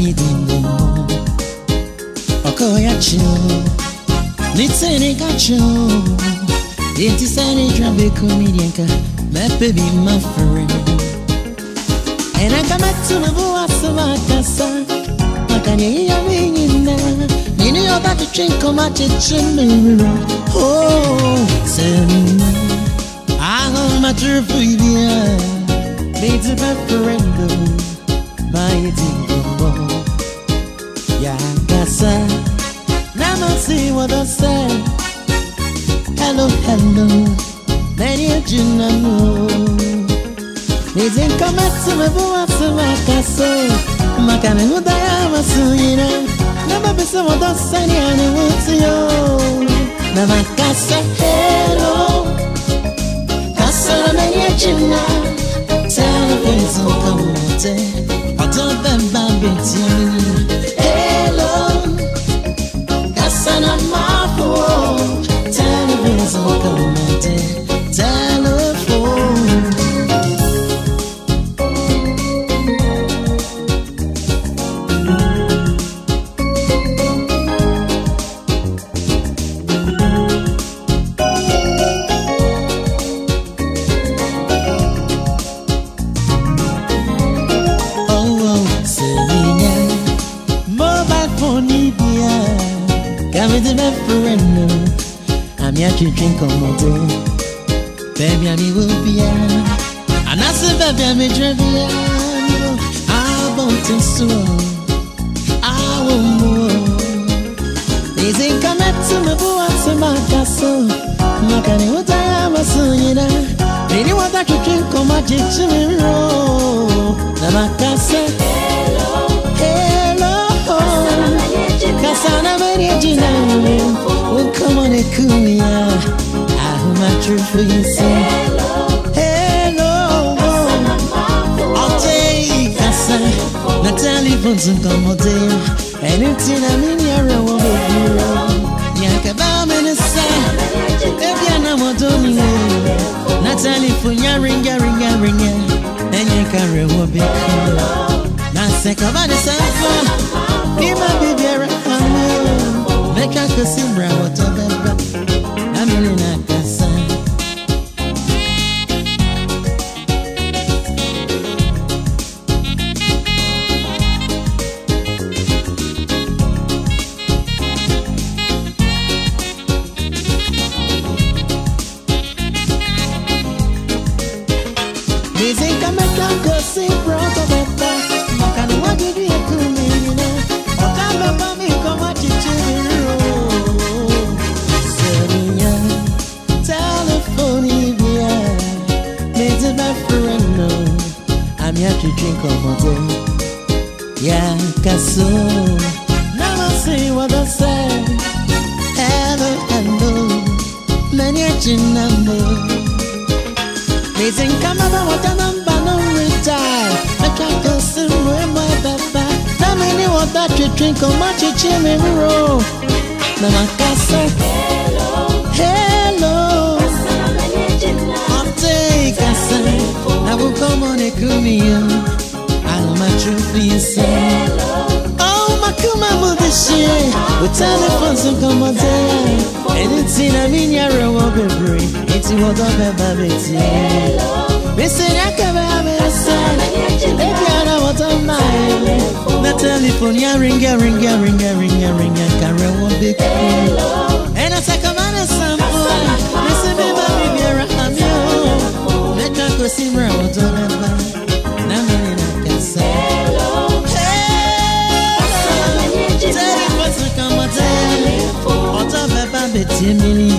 anyị dị mbụ ọkọ ya chio nitsene gacho intisane trabe comedianka mepebi my friend and I come to the boss of my casa makanya iya minyina nini yoba to drink on my kitchen oh sen ahon my true made to my friend my dingo ya casa Now I see what I say. Hello, hello, many of you know. Nizin kama tumevuwa sumakaso Makane udaya masuyina Nama bisa wado sani ane mutiyo with my friend. I'm here to drink on my day. Baby, I'm here will be and I said, baby, I'm a trivia. I want to swim. I want more. They say, come at to me, boy, to my castle. Makani, what I am a sonina. Any what I could drink on my kitchen roll. Namakasa. Hello. Kasana my for you, say. Hello. I'll take Kasa. Natalie Fonson, come on. Anything I'm in your own baby. Yakaba Menesa. Ebiana Modoni. Natalie ringa, ringa, ringa. And Yakare will be. Nasekaba de Safa. Ima On my day Yeah, kaso Now I see what I say. Hello, hello Many a chinambo Mizin kama ba wata namba no retire Meka kasi mwe mwe baba Na mini wata chi drink on my chichi me ro Na makasa Hello trufi say Oh makuma mudishi With telephones and come on day Anything I mean you're a woman brain It's what I'm about it Missing I come out and say If you're not what I'm not The telephone ya ring ya ring ya ring ya ring ya ring ya Carry one big cool And I say come It's a.